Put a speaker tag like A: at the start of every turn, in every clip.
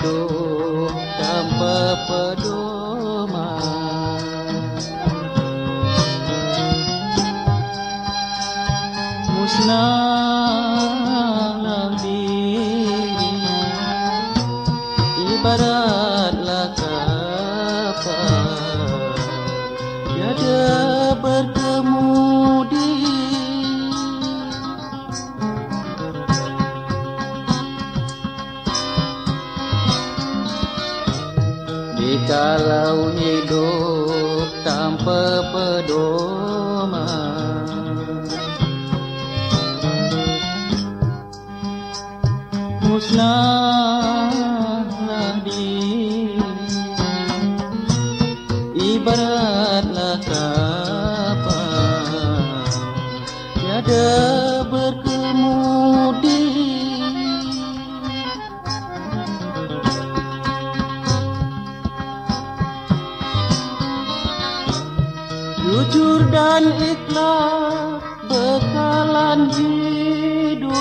A: hidup tanpa pedoman. Musnahlah Jikalau hidup tanpa pedoman Musnahlah diri Ibaratlah kapal. Tiada berkemudi Jujur dan ikhlas bekalan hidup.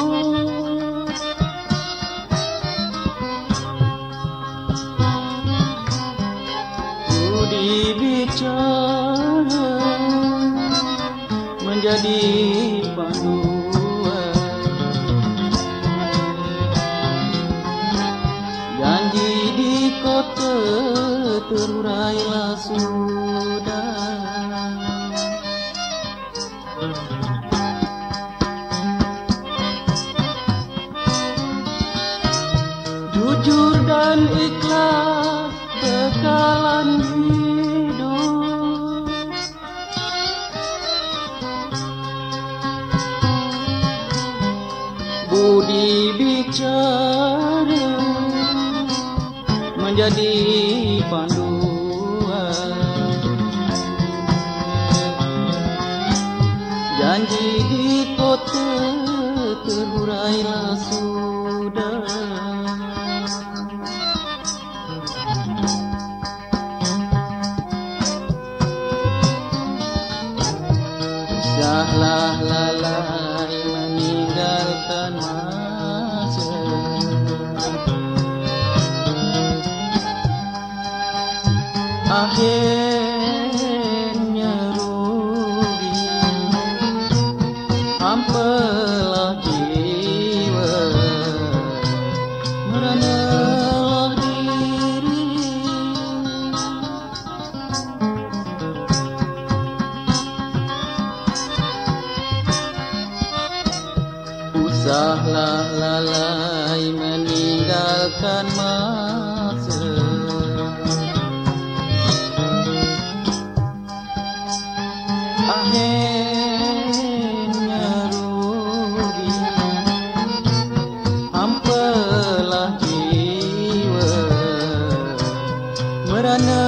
A: Budi bicara menjadi panduan Janji di kota terurailah sudah Jujur dan ikhlas bekalan hidup. Budi bicara menjadi panduan. Janji di Akhirnya Sudahlah lalai meninggalkan masa. Akhirnya rugi hampalah jiwa. Merana